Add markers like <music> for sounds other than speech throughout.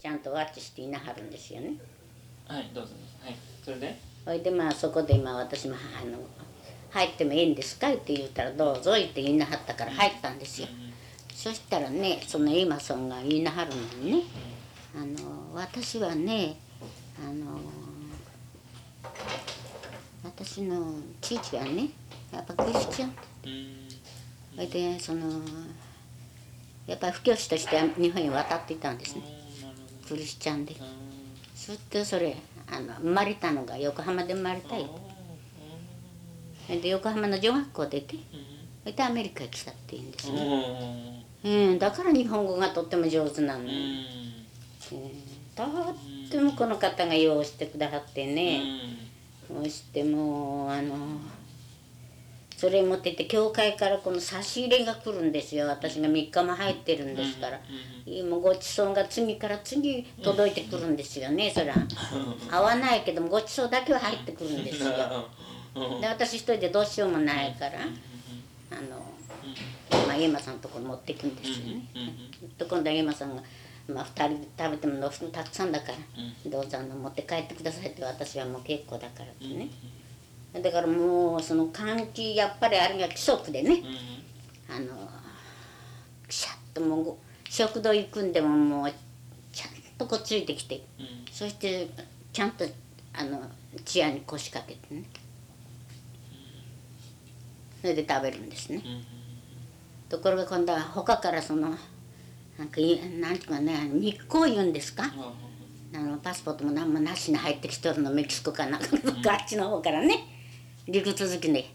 ちゃんとワッチしていなはるんですよね。はいどうぞはいそれで？それでまあそこで今私もあの入ってもいいんですか？って言ったらどうぞって言いなはったから入ったんですよ。そしたらねそのエマソンが言いなはるのにね。あの私はねあの私の父はねやっぱクリスチャン。うん。それでそのやっぱり布教師として日本に渡っていたんですねクリスチャンで。そしてそれあの生まれたのが横浜で生まれたよで横浜の女学校出てそれでアメリカに来たっていうんですうね、ん。うん、だから日本語がとっても上手なの、ううん。んとってもこの方が用意してくださってね、そしてもうあのそれ持ってって教会からこの差し入れが来るんですよ。私が3日も入ってるんですから、もうごちそうが次から次届いてくるんですよねそれは合わないけどもごちそうだけは入ってくるんですよ。で私一人でどうしようもないからあの、まあ、エマさんのところ持ってくんですよね、と今度はエマさんが、まあ、2人で食べてもたくさんだから、どうぞあの持って帰ってくださいって私はもう結構だからってね、だからもうその換気やっぱりあれが規則でね、あのくしゃっともうご食堂行くんでももうちゃんとこうついてきてそしてちゃんとあのチアに腰掛けてね。それで食べるんですね。ところが今度は他からそのなんかいなんていうかね日光言うんですか？あのパスポートも何もなしに入ってきとるのメキシコかなんかどっかあっちの方からね陸続きで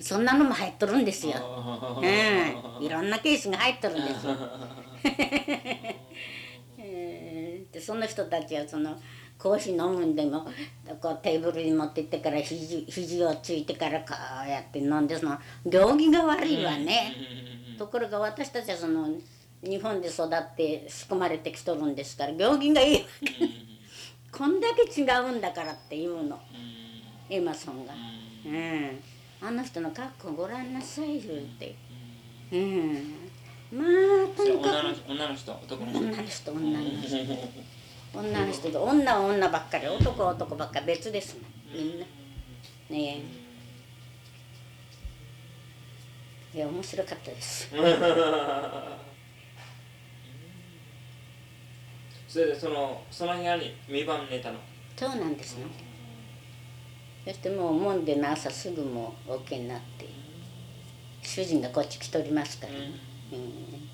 そんなのも入っとるんですよ。うん、いろんなケースが入っとるんですよ。え <laughs> ーでその人たちはそのコーヒー飲むんでもこうテーブルに持って行ってから肘肘をついてからこうやって飲んでその行儀が悪いわね。ところが私たちはその日本で育って仕込まれてきとるんですから行儀がいいわけ。こんだけ違うんだからって言うのエマソンが。うん、あの人の格好ごらんなさい言うて。うん、まあとにか女の人女の人男の人く女の人女の人女の人で女は女ばっかり男は男ばっかり別ですもんみんな。ねえ。いや面白かったです。<laughs> それでそのその部屋に2晩寝たのそうなんですね。そしてもうもんでの朝すぐもう OK になって主人がこっち来とりますから。ね。うん。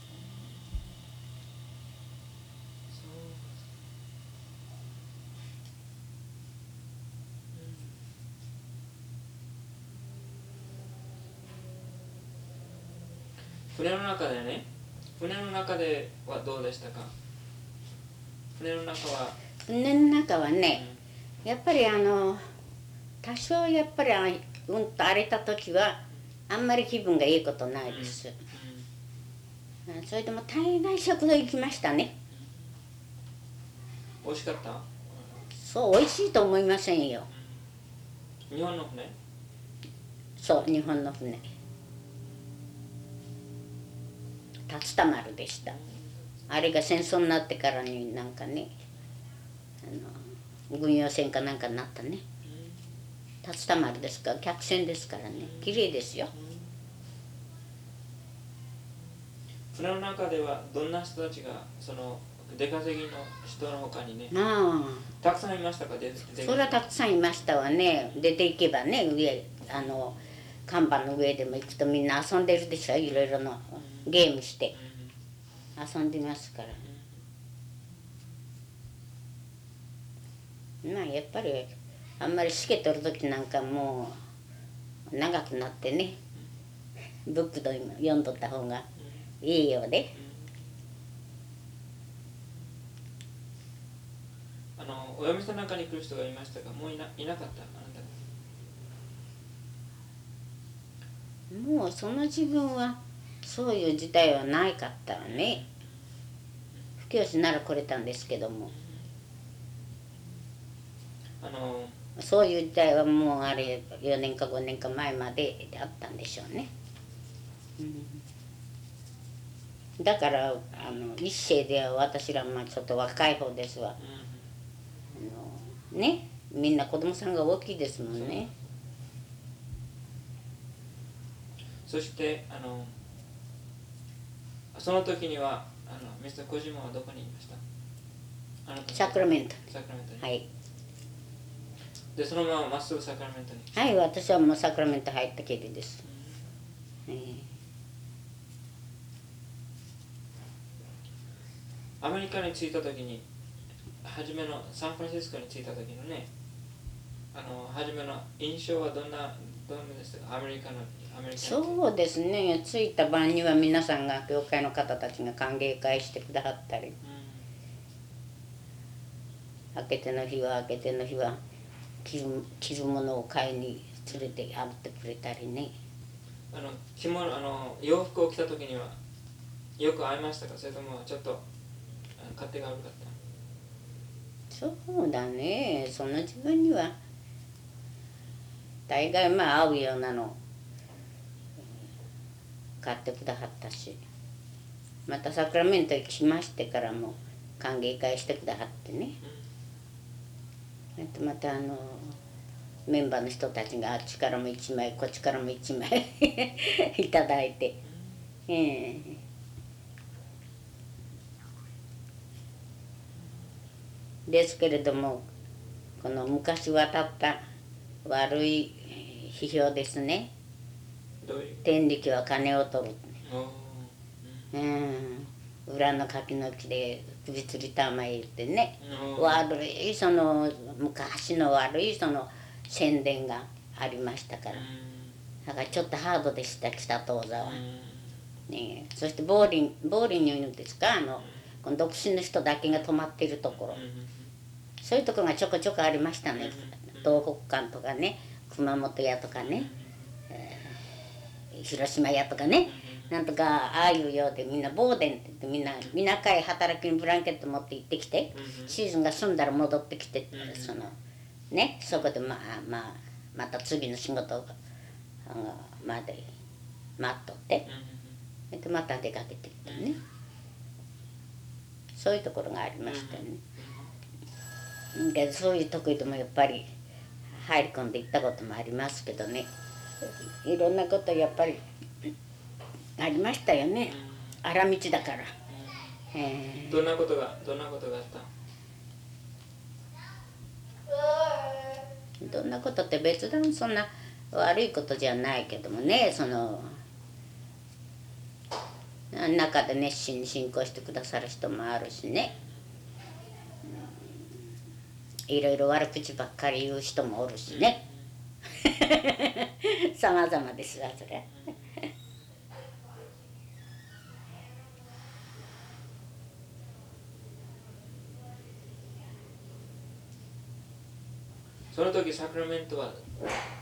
船の中でね船の中ではどうでしたか？船の中は、船の中はね、やっぱりあの多少やっぱりあうんと荒れた時はあんまり気分がいいことないです、うん。それでも大概食堂行きましたね。美味しかった？そう美味しいと思いませんよ。日本の船？そう日本の船。竜田丸でした。あれが戦争になってからになんかねあの軍用船かなんかになったね竜田丸ですから客船ですからね。綺麗ですよ。船の中ではどんな人たちがその出稼ぎの人の他にねあ。たくさんいましたか？出それはたくさんいましたわね。出ていけばね上あの看板の上でも行くとみんな遊んでるでしょ？いろいろのゲームして。遊んでますから。まあやっぱりあんまりしけとる時なんかもう長くなってね。ブックと読んどった方がいいようで。あのお嫁さんなんかに来る人がいましたかもういないなかったあなたもうその自分はそういう時代はないかったわね。布教師なら来れたんですけども。あのそういう時代はもうあれ4年か5年か前まであったんでしょうね、うん。だからあの一世では私らまあちょっと若い方ですわ。うん。あのねみんな子供さんが大きいですもんね。そしてあのその時にはあのミスター小島はどこにいました？サクラメント。サクラメントに、はいでそのまままっすぐサクラメントに。はい私はもうサクラメント入ったきりです、えーアメリカに着いた時に初めのサンフランシスコに着いた時のねあの初めの印象はどんなどんなでした？かアメリカのアメリカにそうですね。着いた晩には皆さんが教会の方たちが歓迎会してくださったり。う明けての日は明けての日は着る着るものを買いに連れて歩ってくれたりね。んあの着物あの洋服を着た時にはよく会いましたか？それともちょっと勝手が悪かった？そうだね。その自分には大概まあ合うようなのうん買ってくださったし。またサクラメントに来ましてからも歓迎会してくださってね。あとまたあのメンバーの人たちがあっちからも一枚こっちからも一枚 <laughs> いただいて。ええ。ですけれどもこの昔渡った悪いえー批評ですね。天力は金を取る。うん。裏の柿の木で首吊りたまえってね。悪いその昔の悪いその宣伝がありましたから。だからちょっとハードでした北東座は、ね、そしてボーリンボーリンにいるんですか？あのこの独身の人だけが泊まっているところ。そういうところがちょこちょこありましたね。東北館とかね熊本屋とかね、えー広島屋とかね。なんとかああいうようでみんなボーデンって言ってみんなみんなかい働きにブランケット持って行ってきてシーズンが済んだら戻ってきてそのねそこでまあまあまた次の仕事があのまで待っとって。でまた出かけていったね。そういうところがありましたね。うん。けどそういうとこでもやっぱり入り込んで行ったこともありますけどね。いろんなことやっぱりありましたよね。荒道だから、えどんなことがどんなことがあった？ーどんなことって別段そんな悪いことじゃないけどもねその中で熱心に信仰してくださる人もあるしね、うん。いろいろ悪口ばっかり言う人もおるしね。<laughs> 様々ですわそれ。その時サクラメントは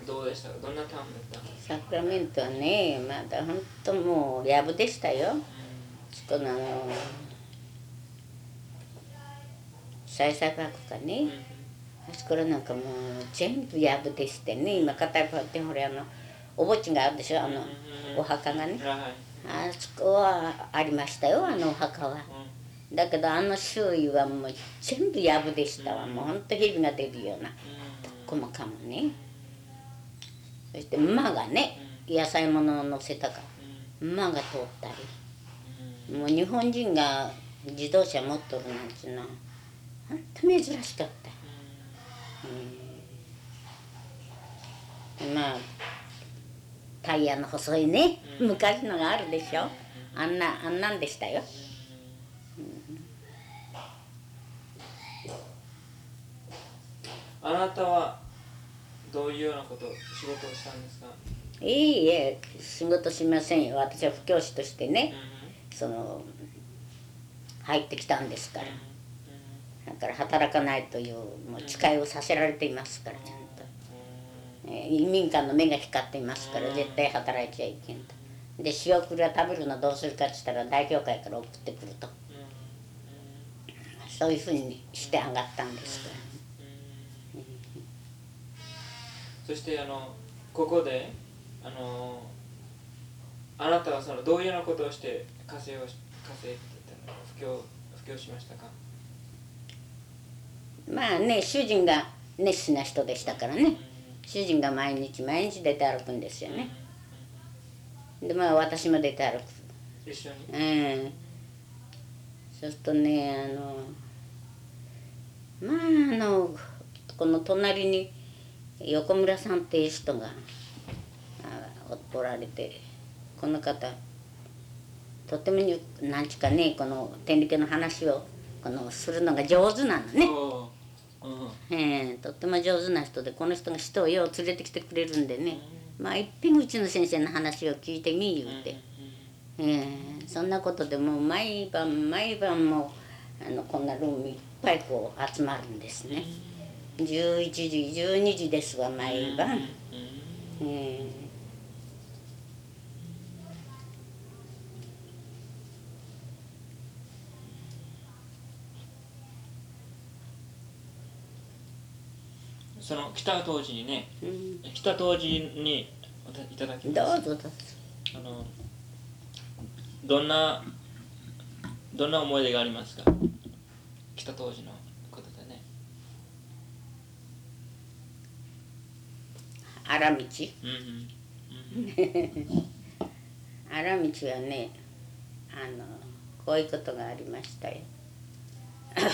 どうでした？かどんなターンだった？サクラメントはねまだ本当もうやぶでしたよ。このあの再作学かね。あそこらなんかもう全部やぶでしてね。今片一方ってほらあのお墓地があるでしょ？あのお墓がね。あそこはありましたよあのお墓は。だけどあの周囲はもう全部やぶでしたわ。もうほんと蛇が出るような細かもね。そして馬がね野菜物を乗せたか。ら馬が通ったり。もう日本人が自動車持っとるなんていうのはほんと珍しかった。うん。まあタイヤの細いね昔のがあるでしょ。あんなあんなんでしたよ。あなたはどういうようなこと仕事をしたんですか？いいえ仕事しませんよ。私は布教師としてねその入ってきたんですから。だから働かないというもう誓いをさせられていますからちゃんと、えー移民官の目が光っていますから絶対働いちゃいけんと。で仕送りは食べるのどうするかって言ったら代表会から送ってくると。そういうふうにして上がったんですからそしてあのここであのあなたはそのどういうようなことをして稼いをし稼いでたの布教布教しましたか？まあね主人が熱心な人でしたからね。主人が毎日毎日出て歩くんですよね。でまあ私も出て歩く。一緒に？うん。そうするとねあのまああのこの隣に横村さんっていう人があおおられてこの方とてもになんちかねこの天理教の話をこのするのが上手なのね、うんええとっても上手な人でこの人が人をよう連れてきてくれるんでね。まあいっぺんうちの先生の話を聞いてみ言うて。ええそんなことでもう毎晩毎晩もうあのこんなルームいっぱいこう集まるんですね11時12時ですわ毎晩、ええその来た当時にねうん。来た当時にいただきどます。うぞどうぞ。あのどんなどんな思い出がありますか？来た当時のことでね荒道。荒道はねあのこういうことがありましたよ。<coughs>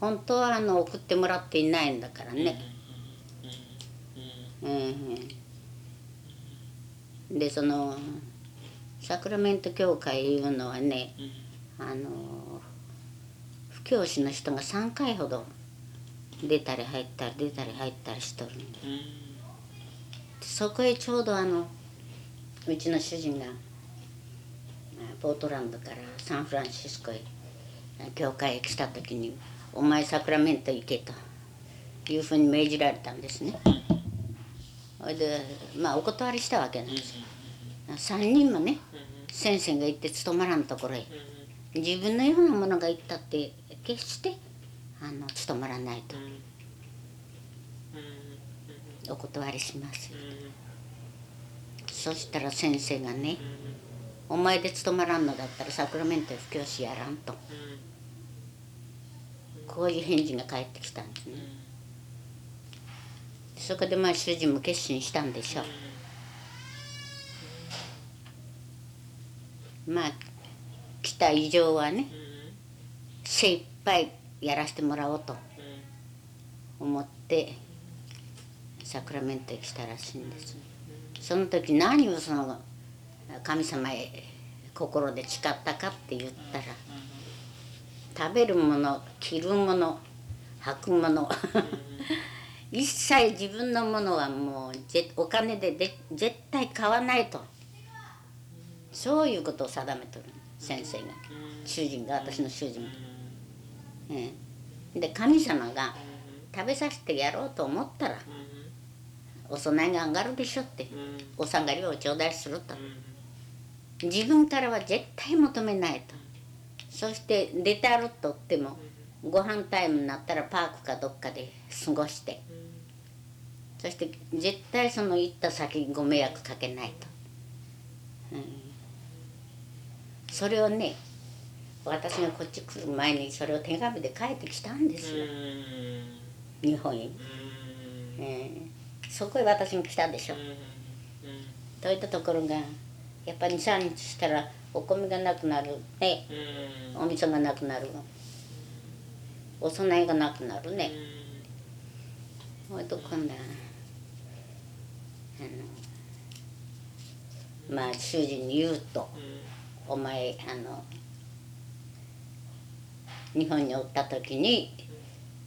本当はあの送ってもらっていないんだからね、うん、でそのサクラメント教会いうのはねあの布教師の人が3回ほど出たり入ったり出たり入ったりしとるんで。そこへちょうどあのうちの主人があポートランドからサンフランシスコへ教会へ来た時に「お前サクラメント行け」というふうに命じられたんですね。それでまあお断りしたわけなんです。よ。3人もね先生が行って務まらんところへ自分のようなものが行ったって決してあの務まらないと。お断りします。そしたら先生がね「お前で務まらんのだったらサクラメント布教師やらん」と。こういう返事が返ってきたんですね。そこでまあ主人も決心したんでしょう。まあ来た以上はね精一杯やらせてもらおうと思ってサクラメントへ来たらしいんです。その時何をその神様へ心で誓ったかって言ったら食べるもの着るもの履くもの一切自分のものはもうぜお金でで絶対買わないと。そういうことを定めとる先生が。主人が私の主人が。ええで神様が食べさせてやろうと思ったらお供えが上がるでしょってお下がりを頂戴すると。自分からは絶対求めないと。そして出て歩っとってもご飯タイムになったらパークかどっかで過ごして。そして絶対その行った先にご迷惑かけないと、うん、それをね私がこっち来る前にそれを手紙で書いてきたんですよ。日本に、えー、そこへ私も来たでしょ。といったところがやっぱり23日したらお米がなくなる。ね。お味噌がなくなるお供えがなくなるね。ほいと今度はあのまあ主人に言うと「お前あの日本におった時に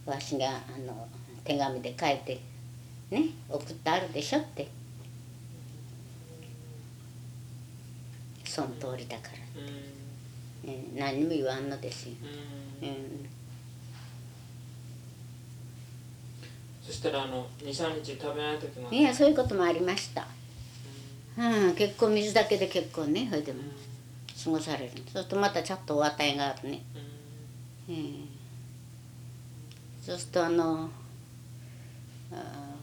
わしがあの手紙で書いてね送ってあるでしょ」って。その通りだから、ね、何にも言わんのですよ、うん、そしたらあの23日食べない時もいやそういうこともありました、うん、結構水だけで結構ねそれでも過ごされる。そうするとまたちょっとお与えがあるね、うん、そうするとあのあ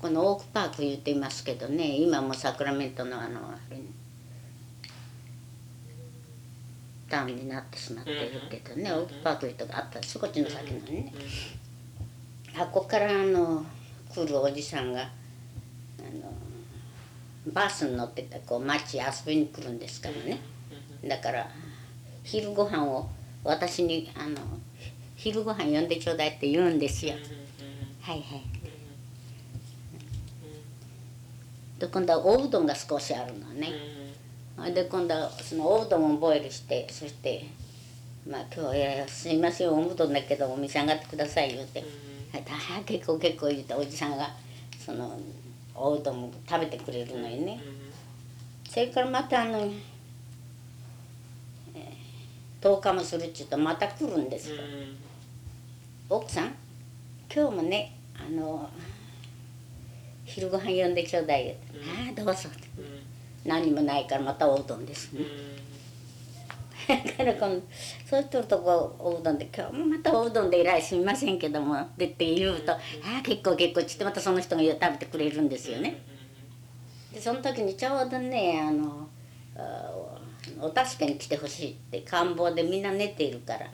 このオークパーク言っていますけどね今もサクラメントのあのタウンになってしまってるけどね、オークパークとこあった。そこっちの先のね、あここからあの来るおじさんがあのバスに乗っててこう街遊びに来るんですからね。だから昼ご飯を私にあの昼ご飯呼んでちょうだいって言うんですよ。はいはい。で今度はおうどんが少しあるのね。で今度はそのおうどんをボイルしてそしてまあ今日いやすいませんおうどんだけどお召し上がってください言うて「はい、あ結構結構」言うておじさんがそのおうどんを食べてくれるのにね。それからまたあの、えー、10日もするっちゅうとまた来るんですよ。奥さん？今日もねあの昼ご飯呼んでちょうだいよ、うん、ああどうぞ、うん、何もないからまたおうどんですね、<laughs> だからこのそういう人とこおうどんで「今日もまたおうどんでいらいすみませんけども」でって言うと「ああ結構結構」っつってまたその人が食べてくれるんですよね。でその時にちょうどねあのお助けに来てほしいって官房でみんな寝ているから。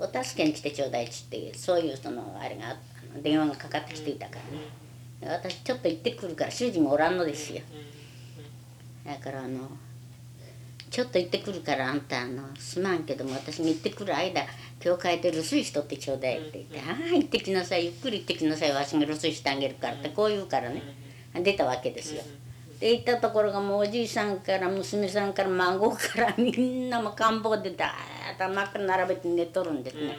お助けに来てちょうだいっつってそういうそのあれが電話がかかってきていたからね。私ちょっと行ってくるから主人もおらんのですよ。だからあのちょっと行ってくるからあんたあのすまんけども私が行ってくる間教会で留守居しとってちょうだいって言って「ああ行ってきなさい。ゆっくり行ってきなさい。わしが留守居してあげるから」ってこう言うからね。出たわけですよ。で行ったところがもうおじいさんから娘さんから孫からみんなも官房でだーっと真っ赤並べて寝とるんですね。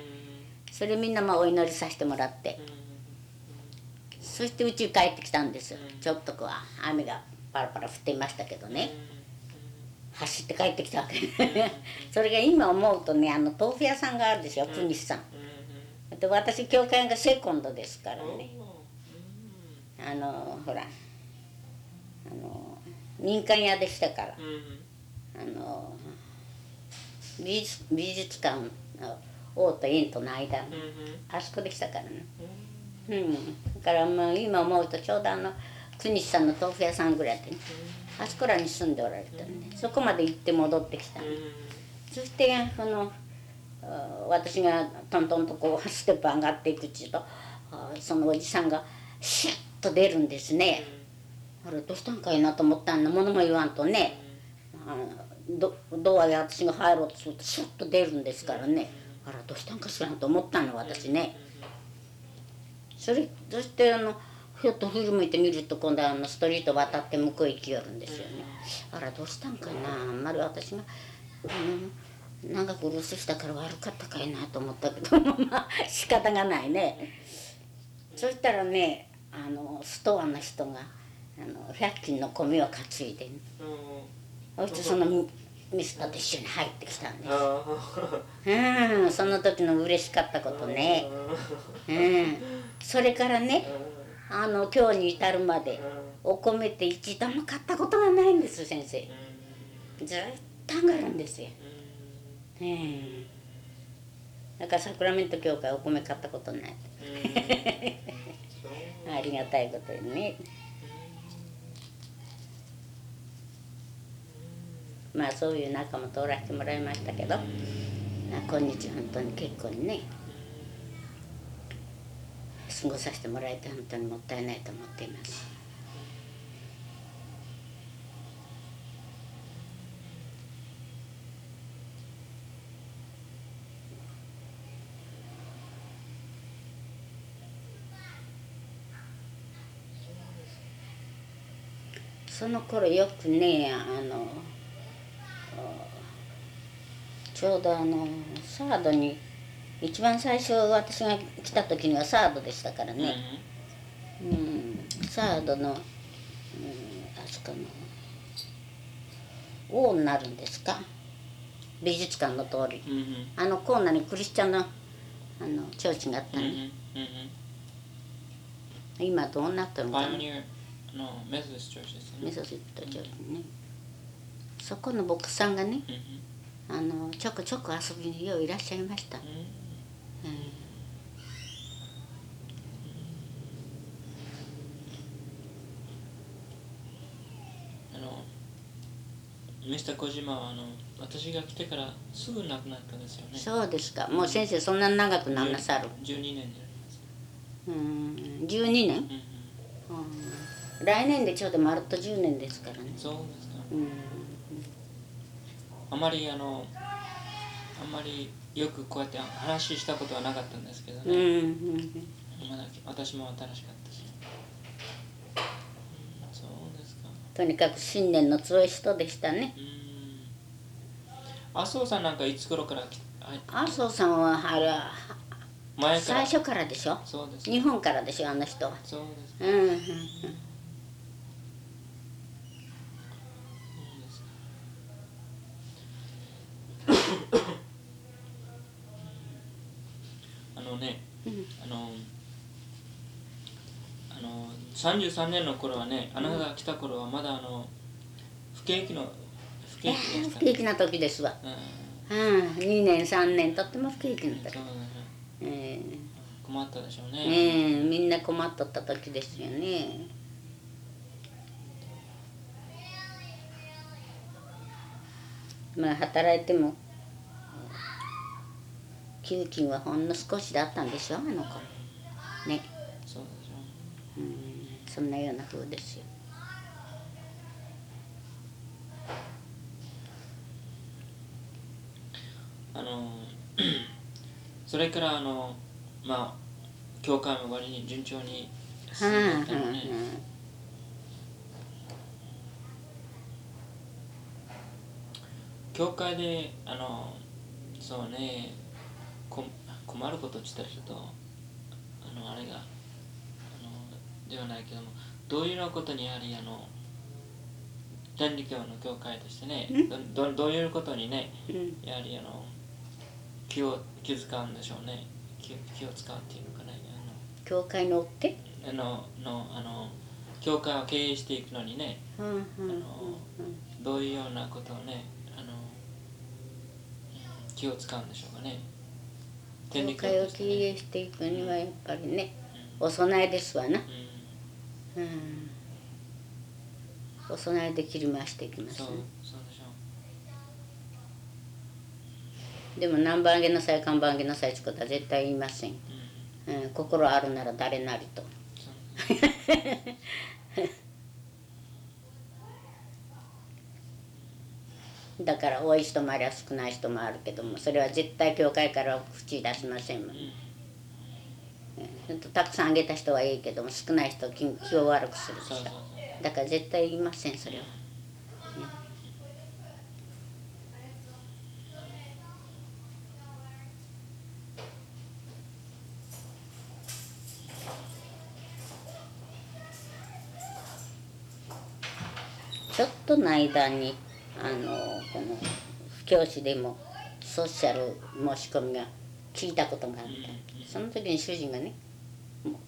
それみんなまあお祈りさせてもらって。そしてうちに帰ってきたんですちょっとこう雨がパラパラ降っていましたけどね。走って帰ってきたわけ。<laughs> それが今思うとねあの豆腐屋さんがあるでしょ国西さん。で私教会がセコンドですからね。あのほらあの民間屋でしたから、あの美術美術館の王と院との間、あそこでしたからね、うん。だからもう今思うとちょうどあの国西さんの豆腐屋さんぐらいでね、あそこらに住んでおられたんで、そこまで行って戻ってきたんで、そしてその私がトントンとこうステップ上がっていくうちとそのおじさんがシュッと出るんですね。あれどうしたんかいなと思ったんだものも言わんとね。あのドドアで私が入ろうとするとシュッと出るんですからね。あらどうしたんかしらんと思ったの私ね。それそしてあのひょっと振り向いてみると今度はあのストリート渡って向こう行きよるんですよね。あらどうしたんかいなあんまり私が、うん、長く留守したから悪かったかいなと思ったけどまあ仕方がないね。そしたらねあのストアの人があの100均の米を担いで、そしてそのミスターと一緒に入ってきたんです。うん。その時の嬉しかったことね。うん。それからねあの今日に至るまでお米って一度も買ったことがないんです先生。ずっと上がるんですよ。うん。だからサクラメント教会お米買ったことない。<laughs> ありがたいことにねまあそういう仲も通らせてもらいましたけど今日本当に結構にね過ごさせてもらえて本当にもったいないと思っています。その頃よくねあのちょうどあのサードに一番最初私が来た時にはサードでしたからね、うん、サードの、うん、あそこの王になるんですか？美術館の通り、うん、あのコーナーにクリスチャンのあのチョーチがあったね、うん、今どうなってるのかな？メソシットチョーチね。そこの牧師さんがね、あのちょくちょく遊びによういらっしゃいました、うん、あのミスター小島はあの私が来てからすぐ亡くなったんですよね。そうですか。もう先生そんな長くなんなさる。12年になります。うん。12年、うん、うん、来年でちょうど丸っと10年ですからね。そうですか。うん。あまりあのあんまりよくこうやって話したことはなかったんですけどうんうね、ん。まだ私も新しかったし、うんそうですか。とにかく信念の強い人でしたね。うん。麻生さんなんかいつ頃から来はい。麻生さんはあれは前から。最初からでしょ？そうです。日本からでしょあの人は。そうです。うんうんうんそうですあのね、うんあのあの33年の頃はねあなたが来た頃はまだあの不景気の不景気不景気な時ですわ。うん。うん。2年3年とっても不景気な時。ね。え困ったでしょうえね、ええ。みんな困っとった時ですよね。まあ働いても給金はほんの少しだったんでしょあの子ね。そうでしょうんそんなような風ですよ。あの <clears throat> それからあのまあ教会も割に順調に進んでいったのね、教会であのそうねこ困ることって言ったらちょっとあのあれがではないけどもどういうようなことにやはりあの天理教の教会としてねどどどういうことにねうん。やはりあの気を気遣うんでしょうね。気気を使うっていうのかね教会の追ってあのあののあの教会を経営していくのにねうんうんうんうん。どういうようなことをねあのうん気を使うんでしょうかね。天理教教会を経営していくにはやっぱりねお供えですわなうん。うんお供えで切り回していきます。でも何番あげなさい看板あげなさいってことは絶対言いません、う、うん、うん、心あるなら誰なりと。だから多い人もありゃ少ない人もあるけどもそれは絶対教会からは口出しませんもん、うんうん、たくさんあげた人はいいけども少ない人気気を悪くするでしだから絶対言いませんそれは、ちょっとの間にあのこの教師でもソーシャル申し込みが聞いたことがあったその時に主人がね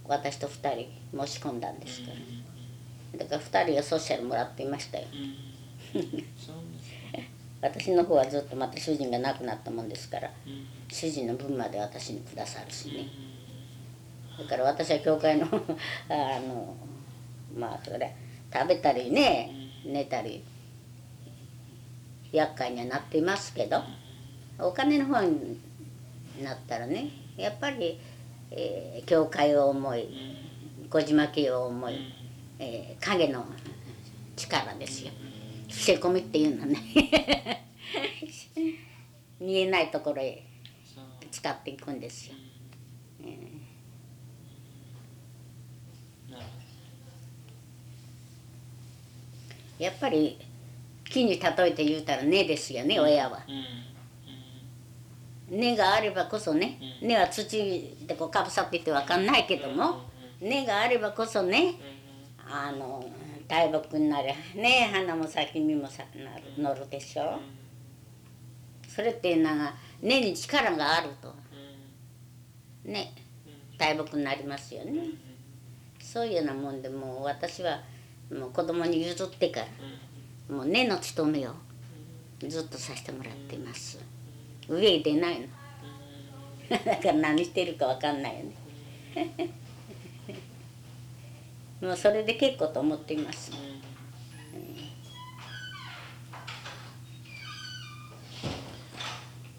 私と2人申し込んだんですからだから2人がソーシャルもらっていましたよ。<laughs> 私の方はずっとまた主人が亡くなったもんですからうん。主人の分まで私にくださるしうん。ねだから私は教会の <laughs> あのまあそれ食べたりね寝たり厄介にはなっていますけどお金の方になったらねやっぱり、えー教会を思い小島家を思い、えー影の力ですよ。伏せ込みっていうのね。<laughs> 見えないところへ使っていくんですよ、やっぱり木に例えて言うたら根ですよね親は。どうん根があればこそねうん。根は土でこうかぶさっていて分かんないけども根があればこそねうん。あの大木になりゃね花も咲き実もさなる乗るでしょ。それっていうのが根に力があると。ね。大木になりますよね。そういうようなもんでもう私はもう子供に譲ってからもう根の務めをずっとさせてもらっています上へ出ないの。だから何してるか分かんないよね。<laughs> もうそれで結構と思っています。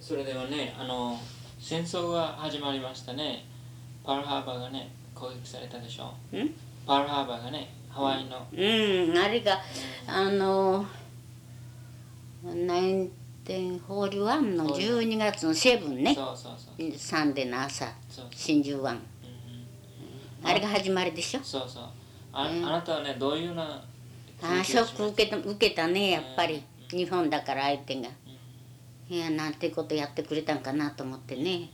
それではねあの戦争が始まりましたね。パールハーバーがね攻撃されたでしょ。ん？パールハーバーがねハワイの、うん。あれがあの1941の12月のセブンね。そうそうそう。サンデーの朝真珠湾。うんあれが始まりでしょ？そうそう。あ,、うん。あなたはねどういうようなああショック受けた受けたねやっぱり。日本だから相手が。いやなんてことやってくれたんかなと思ってね。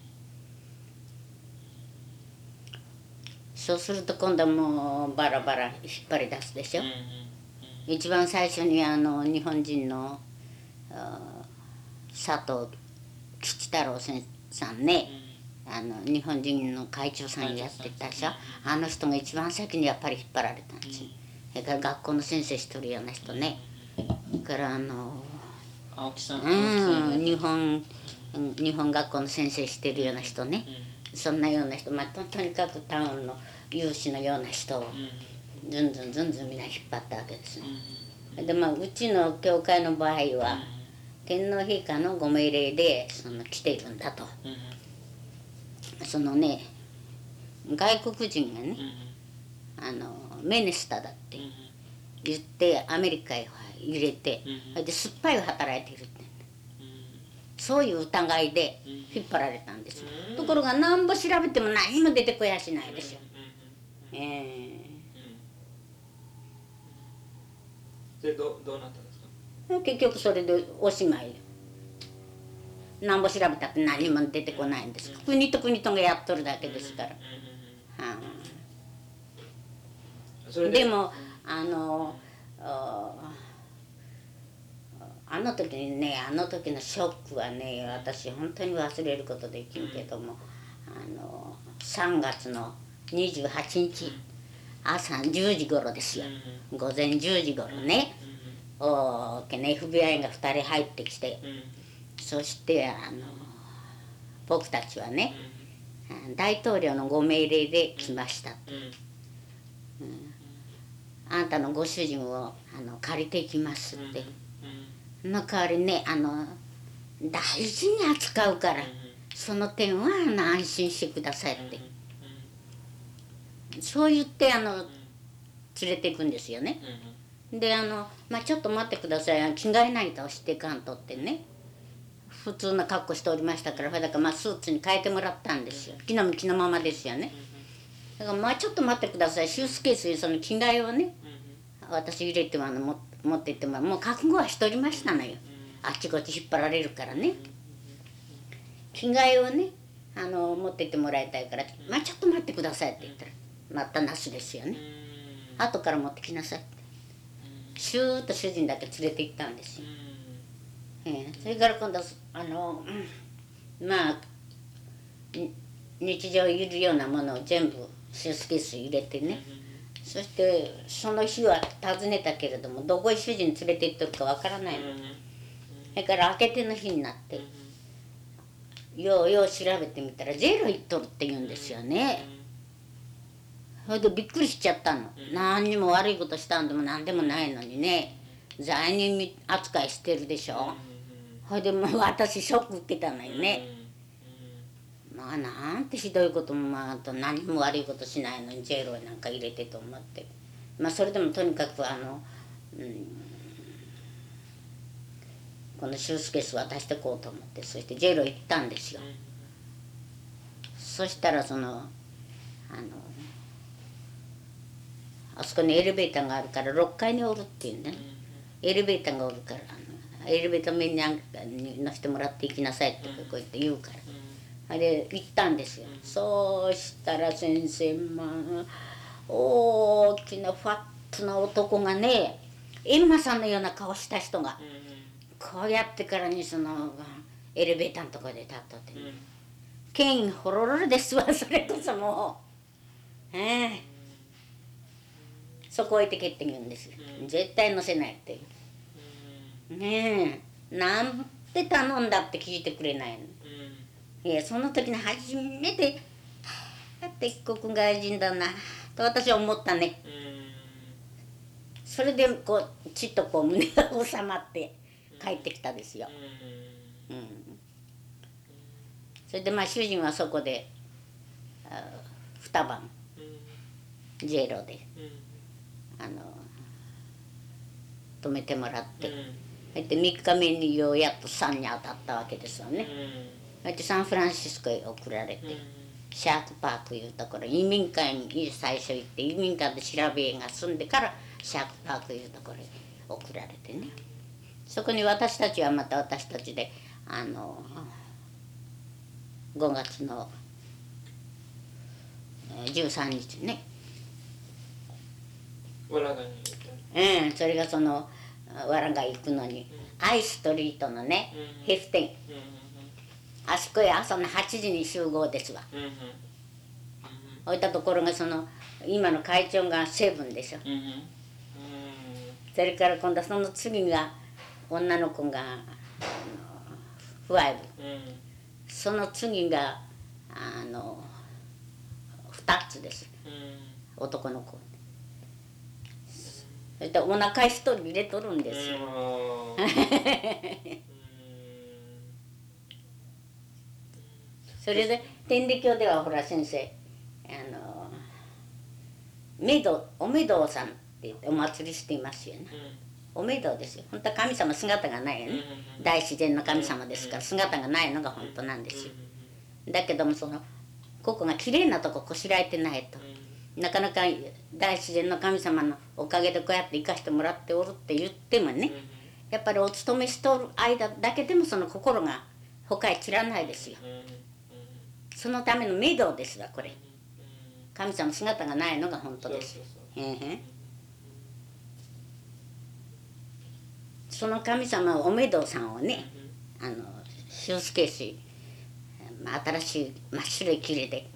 そうすると今度はもうバラバラ引っ張り出すでしょ？一番最初にあの日本人のあ佐藤吉太郎先さんねあの日本人の会長さんやってたでしょ？あの人が一番先にやっぱり引っ張られたんですよ。それから学校の先生しとるような人ね。それからあの青木さん、うん日本うん日本学校の先生してるような人ね。うん。そんなような人。まあととにかくタウンの有志のような人をうん。ずんずんずんずんみんな引っ張ったわけですねうん。でまあうちの教会の場合は天皇陛下のご命令でその来ているんだと。うんそのね外国人がねうんあのメネスタだって言ってアメリカへ入れてうんで酸っぱいを働いているって。うんそういう疑いで引っ張られたんですうんところがなんぼ調べても何も出てこやしないでしょうんうんえ。うんでどどうなったんですかえ結局それでおしまい。なんぼ調べたって何も出てこないんです。国と国とがやっとるだけですから、で？でもあのああの時にねあの時のショックはね私本当に忘れることできんけどもあの3月の28日朝10時頃ですよ。うん。午前10時頃ね大きな FBI が2人入ってきてうんそしてあの僕たちはね大統領のご命令で来ました。うん。あんたのご主人をあの借りていきますって、うんの代わりねあの大事に扱うからその点はあの安心してくださいって。そう言ってあの連れていくんですよね。であの、まあ、ちょっと待ってください。着替えないとしてかんとってね。普通の格好しておりましたからだからまあスーツに変えてもらったんですよ。着の着のままですよね。だからまあちょっと待ってください。シュースケースにその着替えをね私入れてもあのも持って行ってももう覚悟はしとりましたのよ。あっちこっち引っ張られるからね。着替えをねあの持って行ってもらいたいから「まあちょっと待ってください」って言ったらまたなしですよね。後から持ってきなさい。ってシューッと主人だけ連れて行ったんですよ、ええ。それから今度あのうんまあに日常いるようなものを全部スーツケース入れてね。そしてその日は訪ねたけれどもどこへ主人連れて行っとるかわからないの。それから開けての日になってようよう調べてみたらゼロ行っとるって言うんですよねそれでびっくりしちゃったの。何にも悪いことしたんでも何でもないのにね。罪人扱いしてるでしょ。それでもう私ショック受けたのよね。まあなんてひどいこともまああと何も悪いことしないのにジェロなんか入れてと思って。まあそれでもとにかくあの、うん、このシュースケース渡してこうと思って。そしてジェロ行ったんですよ。そしたらそのあのあそこにエレベーターがあるから6階におるっていうね。エレベーターがおるからあのエレベーター面にあんに乗せてもらって行きなさいってこうやって言うから。あれ行ったんですよ、そうしたら先生まあ大きなファットな男がね閻魔さんのような顔した人がこうやってからにそのエレベーターのところで立っとって、ね「剣ほろろろですわそれこそもう。ええそこ置いてけって言うんですよ、絶対乗せないっていう。ねえなんて頼んだって聞いてくれないの？いやその時に初めて「だって一国外人だな」と私は思ったね。それでこうちっとこう胸が収まって帰ってきたですよ、うん、それでまあ主人はそこであ二晩うん。ジェロで。うんあの泊めてもらって、うん。それで3日目にようやっと3に当たったわけですよね、それでサンフランシスコへ送られて、うん。シャークパークいうところ移民館に最初行って移民館で調べが済んでからシャークパークいうところへ送られてね。そこに私たちはまた私たちであの5月のえー13日ねわらがにうんそれがそのわらが行くのに。アイストリートのねうん。ヘフテン。うん。あそこへ朝の8時に集合ですわ。うんうん。置いたところがその今の会長がセブンでしょ。うんうん。それから今度はその次が女の子がフワイブ。うん。うんその次があの2つです。うん。男の子それでお腹一人入れとるんですよ、それで天理教ではほら先生あのめどおめどうさんって言ってお祭りしていますよね。おめどうですよ。本当は神様姿がないよね。大自然の神様ですから姿がないのが本当なんですよ。だけどもそのここが綺麗なとここしらえてないとなかなか大自然の神様のおかげでこうやって生かしてもらっておるって言ってもねやっぱりお勤めしとる間だけでもその心が他へ散らないですよ。そのためのメドですわこれ。神様の姿がないのが本当ですへんへんその神様おめどうさんをねあの修介氏まあ新しい真っ白い切れで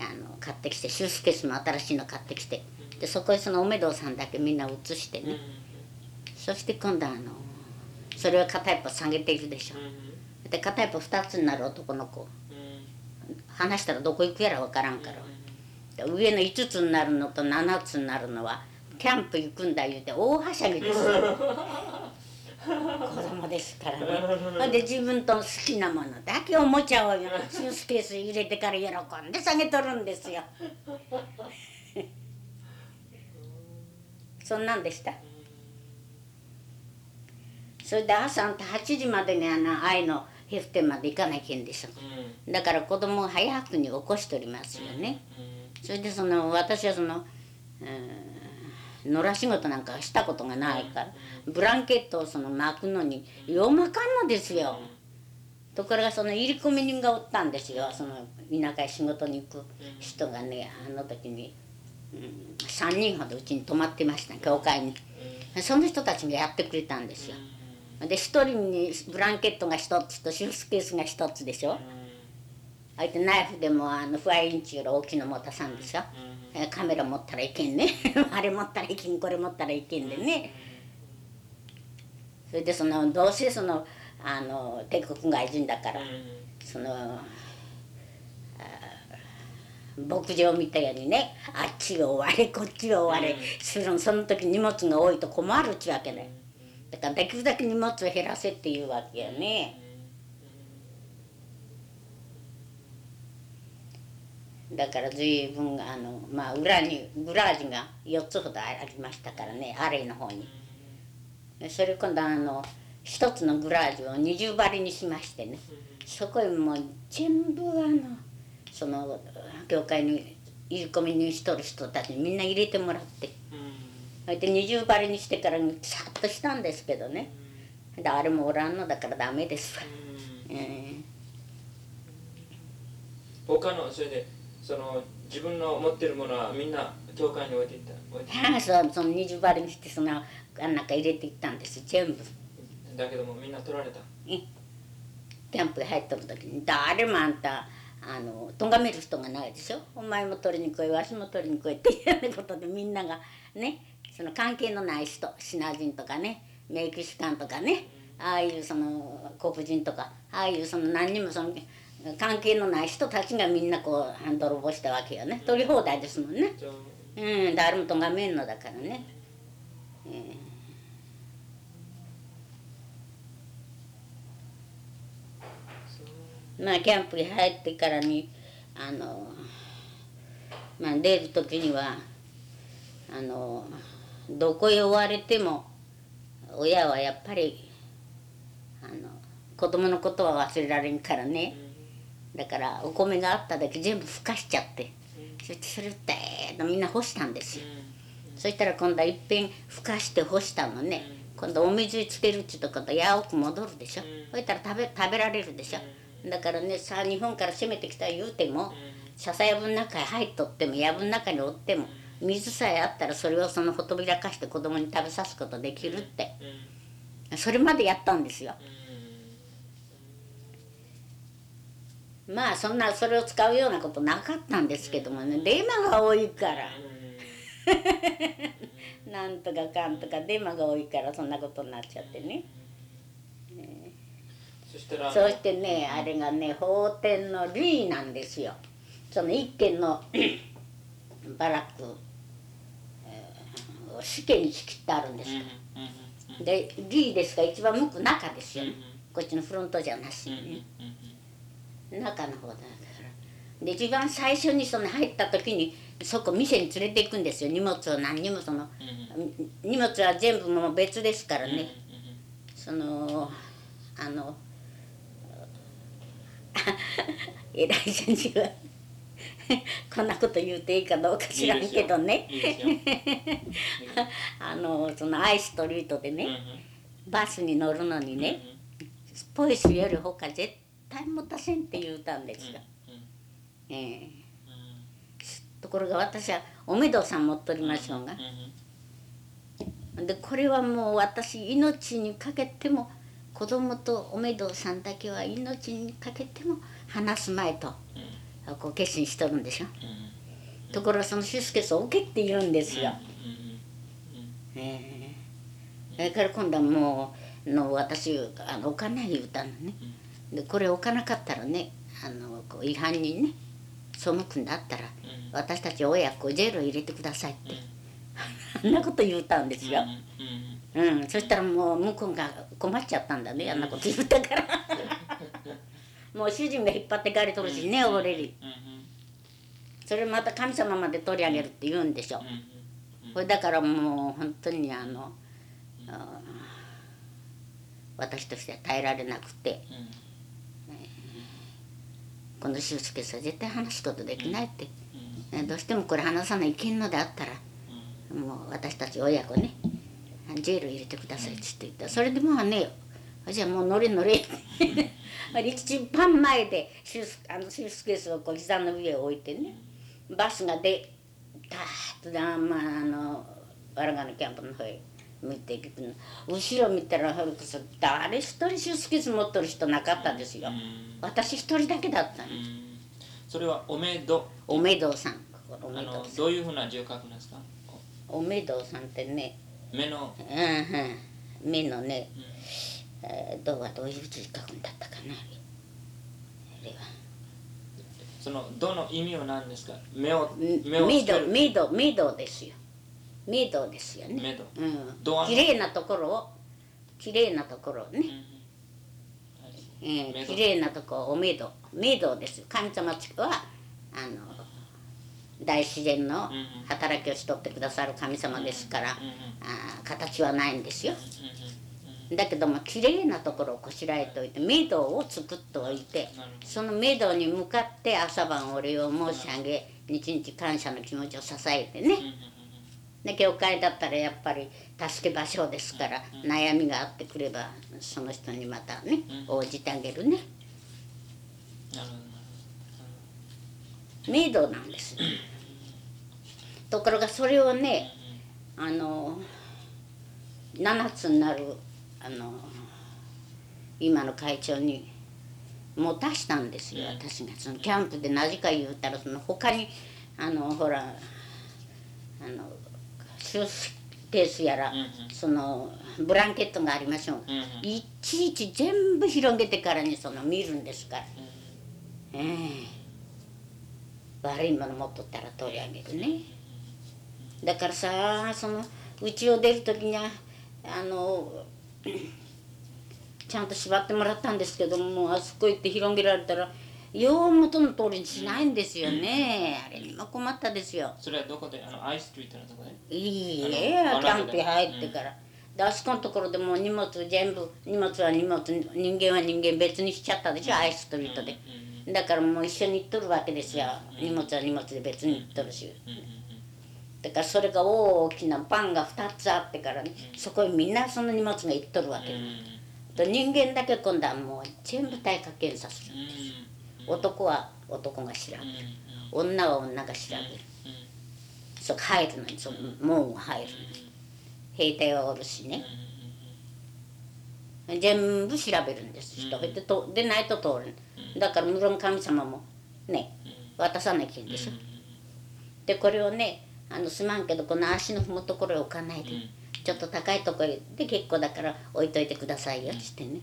あの買ってきて修介氏も新しいの買ってきて。でそこへそのおめどうさんだけみんな写してね。そして今度はあのそれを片一方下げているでしょ。で片一方2つになる男の子。話したらどこ行くやら分からんから。で上の5つになるのと7つになるのはキャンプ行くんだ言うて大はしゃぎですよ <laughs> 子供ですからね。ほんで自分と好きなものだけおもちゃをスーツケース入れてから喜んで下げとるんですよ。そんなんでした？それで朝8時までにあの愛のヘフテまで行かなきゃいけんでしょ。だから子供を早くに起こしておりますよね。それでその私はその、うん、野良仕事なんかしたことがないからブランケットをその巻くのによう巻かんのですよ。ところがその入り込み人がおったんですよ。その田舎へ仕事に行く人がねあの時に、うん、3人ほどうちに泊まってました教会に。その人たちがやってくれたんですよ。で一人にブランケットが一つとシュースケースが一つでしょ。相手ナイフでもあのフライインチより大きいの持たさ。んでしょえカメラ持ったらいけんね。<laughs> あれ持ったらいけんこれ持ったらいけんでね。それでそのどうせそのあの帝国外人だからそのあ牧場みたいにねあっちを追われこっちを追われするその時荷物が多いと困るっちゅうわけでだからできるだけ荷物を減らせっていうわけよねだから随分あのまあ裏にグラージュが4つほどありましたからねアレイの方に。それ今度あの一つのグラージュを二重張りにしましてねそこへもう全部あのその教会に入り込みにしとる人たちにみんな入れてもらって。それで二重張りにしてからさっとしたんですけどね。誰もおらんのだからダメですわ、え他のそれでその自分の持ってるものはみんな教会に置いていった置いていっー、そうその二重張りにしてそのあん中入れていったんです全部。ただけどもみんな取られた。キャンプへ入っとる時に誰もあんたあの咎める人がないでしょ？お前も取りに来いわしも取りに来いっていうようなことでみんながねその関係のない人シナ人とかねメキシカンとかねああいうその黒人とかああいうその何にもその関係のない人たちがみんなこう泥棒したわけよね。取り放題ですもんね。うん誰も咎めんのだからね、えーまあキャンプに入ってからにあのまあ出る時にはあのどこへ追われても親はやっぱりあの子供のことは忘れられんからね。だからお米があっただけ全部ふかしちゃって。そしてそれをダーッとみんな干したんですよ。そしたら今度はいっぺんふかして干したのね。今度お水につけるっちゅうと今度やおく戻るでしょ。そしたら食べ食べられるでしょ。だからねさあ日本から攻めてきた言うても笹やぶの中へ入っとってもやぶの中におっても水さえあったらそれをそのほとびらかして子供に食べさすことできるって。それまでやったんですよまあそんなそれを使うようなことなかったんですけどもね。デマが多いから。<laughs> なんとかかんとかデマが多いからそんなことになっちゃってね。そしてねあれがね法典の類なんですよ。その一軒の <clears throat> バラック、えー、死刑に仕切ってあるんですよで類ですが一番向く中ですよ。ねこっちのフロントじゃなしにね中の方だから。で一番最初にその入った時にそこ店に連れて行くんですよ。荷物を何にも。その荷物は全部もう別ですからね。そのあの <laughs> 偉い先生はこんなこと言うていいかどうか知らんけどね。<laughs> あのそのアイストリートでねバスに乗るのにねポイスよりほか絶対持たせんって言うたんですよ。ええ。ところが私はおめどさん持っとりましょうが。でこれはもう私命にかけても子供とおめどさんだけは命にかけても話すまいと、こう決心しとるんでしょ、ところがその修介さんおけって言うんですよ、ええ。だから今度はもうの私あの置かない言うたのね、でこれ置かなかったらねあのこう違反にね背くんだったら、私たち親子ジェル入れてくださいって、あんなこと言うたんですよ、うんそしたらもう向こうが困っちゃったんだねあんなこと言ったから。<laughs> もう主人が引っ張ってかれとるしね俺に。それまた神様まで取り上げるって言うんでしょ。これだからもう本当にあの、私としては耐えられなくて、この修介さん絶対話すことできないって、どうしてもこれ話さないけんのであったら、もう私たち親子ねジェル入れてくださいって言ったそれでまあねじゃあもう乗れ乗れ。<laughs> 一番前でシュあのスーツケースをこう膝の上を置いてねバスがでダーッとだ、まあ、あのわらがのキャンプの方へ向いていくの後ろ見たら誰一人シュースケース持っとる人なかったですよ。私一人だけだったの。それはおめど。おめどさん。おめどどういうふうな字を書くんですか？おめどさんってね。目の。うんうん。目のね、うん。えー、どうはどういう字書くんだったかな。あれは。そのどの意味は何ですか？目を目を目ど目ど目どですよ目どですよね。うん。綺麗なところを綺麗なところをね、うんえー、綺麗なところおめどめどです神様はあの大自然の働きをしとってくださる神様ですから、あ形はないんですよ。だけども綺麗なところをこしらえておいてメドを作っておいてそのメドに向かって朝晩お礼を申し上げ日々感謝の気持ちを支えてねで教会だったらやっぱり助け場所ですから悩みがあってくればその人にまたね応じてあげるね。メイドなんです、ところがそれをねあの7つになるあの今の会長に持たしたんですよ私が。そのキャンプで何時か言うたらその他にあのほらあのシューケースやら、そのブランケットがありましょう、いちいち全部広げてからにその見るんですから、ええ。悪いもの持っとったら取り上げるね。だからさそのうちを出る時にはあのちゃんと縛ってもらったんですけどもあそこ行って広げられたら用元の通りにしないんですよね、あれにも困ったですよ。それはどこで？あのアイストリートのとこでいいえキャンプ入ってから、であそこのところでもう荷物全部荷物は荷物人間は人間別にしちゃったでしょ、アイストリートで、だからもう一緒に行っとるわけですよ、荷物は荷物で別に行っとるし、だからそれが大きなパンが2つあってからね、そこにみんなその荷物が行っとるわけ、で人間だけ今度はもう全部体格検査するんです、男は男が調べる、女は女が調べる、そう入るのにその門が入るのに。兵隊はおるしね、全部調べるんです人、でとでないと通るだから無論神様もね渡さなきゃいけないでしょ、でこれをねあのすまんけどこの足の踏むところへ置かないで、ちょっと高いところで結構だから置いといてくださいよっつってね、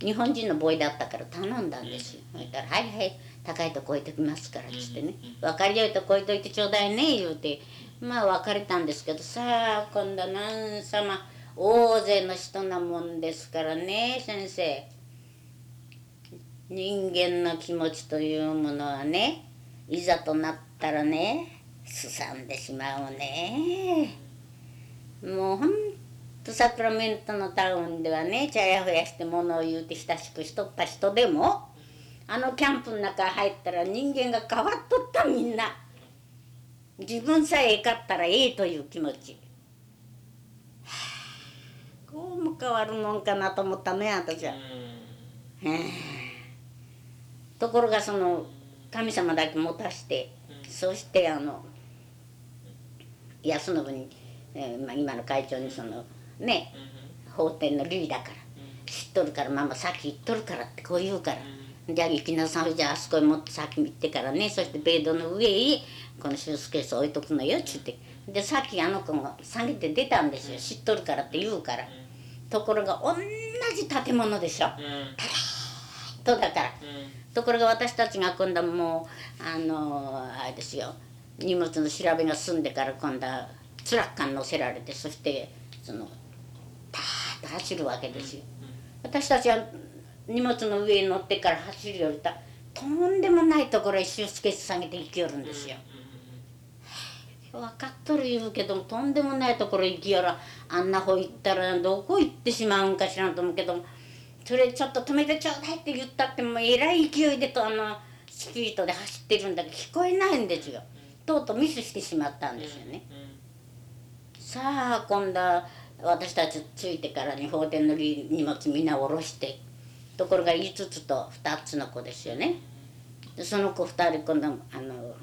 日本人のボーイだったから頼んだんですよ、そしたら「はいはい高いとこ置いてきますから」っつってね「分かりよいとこ置いといてちょうだいね」言うて。まあ別れたんですけどさあ今度は何様。大勢の人なもんですからね先生。人間の気持ちというものはねいざとなったらねすさんでしまうね。もうとサクラメントのタウンではね茶屋増やして物を言うて親しくしとった人でもあのキャンプの中入ったら人間が変わっとったみんな。自分さえ勝ったらええという気持ち。こうも変わるもんかなと思ったね私は。ところがその神様だけ持たして、そしてあの安信に、えーまあ、今の会長にそのね。法廷のリーダーから知っとるからママ先行っとるからってこう言うから。じゃあ行きなさいじゃああそこへ持って先行ってからね。そしてベッドの上へこのシュースケース置いとくのよっつって。でさっきあの子が下げて出たんですよ。知っとるからって言うから。ところが同じ建物でしょ。とだから。ところが私たちが今度はもうあのあれですよ。荷物の調べが済んでから今度はツラッカーに乗せられてそしてそのパーッと走るわけですよ私たちは荷物の上に乗ってから走るよりたとんでもないところへスケース下げて行きよるんですよ。分かっとる言うけどとんでもないところ行きよらあんな方行ったらどこ行ってしまうんかしらんと思うけどそれちょっと止めてちょうだいって言ったってもうえらい勢いでとあのスピードで走ってるんだけど聞こえないんですよ。とうとうミスしてしまったんですよね。さあ今度は私たち着いてからに法典の荷物みんな下ろしてところが5つと2つの子ですよね。でその子2人今度あの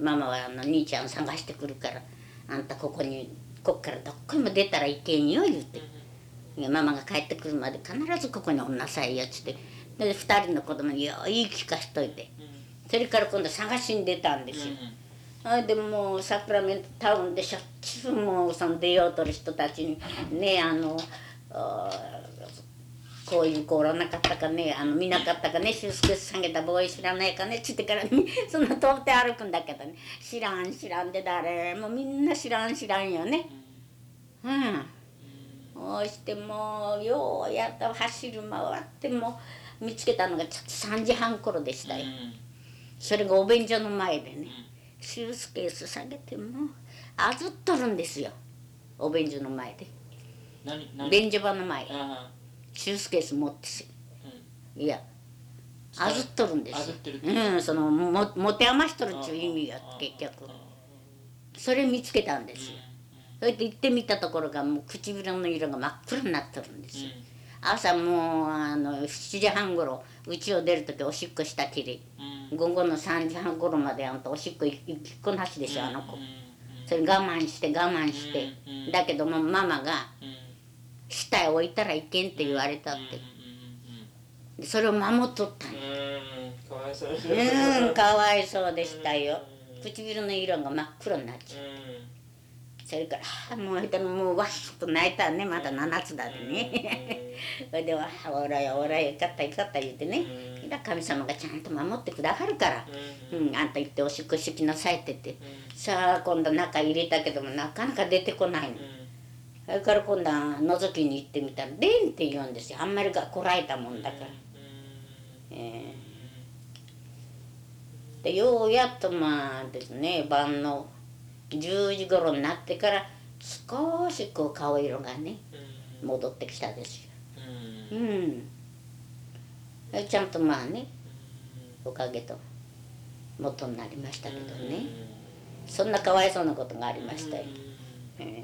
ママはあの兄ちゃん探してくるからあんたここにこっからどっこにも出たらいけんよ言うて。でママが帰ってくるまで必ずここにおんなさいよっつって。で2人の子供によい聞かしといて。それから今度探しに出たんですよ。あでもうサクラメントタウンでしょっちゅうもうその出ようとる人たちにねあのあこういう子おらなかったかねあの見なかったかねシュースケース下げたボーイ知らないかねっつってからね <laughs> そんな通って歩くんだけどね。知らん知らんで誰もみんな知らん知らんよね。うん。そうしてもうようやった走る回ってもう見つけたのがちょっと3時半頃でしたよ。それがお便所の前でねシュースケース下げてもうあずっとるんですよ。お便所の前で。便所場の前。あシュースケース持ってせーうん。いやあずっとるんですあずってるう。んそのも持て余しとるっちゅう意味が結局。それ見つけたんですよ。それで行ってみたところがもう唇の色が真っ黒になっとるんですよ朝もうあの7時半ごろ家を出る時おしっこしたきり。うん。午後の3時半ごろまであんたおしっこ行きっこなしでしょあの子。うんそれ我慢して我慢して。うんだけどもママがうん。下へ置いたらいけんって言われたって。でそれを守っとったんようんかわいそう。ううんかわいそうでしたよ。唇の色が真っ黒になっちゃうそれからあもうでももうわっと泣いたねまだ7つだでね。<laughs> それでは「おらよおらよよかったよかった」言うてね神様がちゃんと守ってくださるから「うん、あんた行っておしっこしてきなさい」って言って。さあ今度中入れたけどもなかなか出てこないの。それから今度は覗きに行ってみたら「レン」って言うんですよ。あんまりがこらえたもんだから。えー、でようやっとまあですね晩の10時頃になってから少しこう顔色がね戻ってきたですよ。うん、ちゃんとまあねおかげと元になりましたけどね。そんなかわいそうなことがありましたよ。えー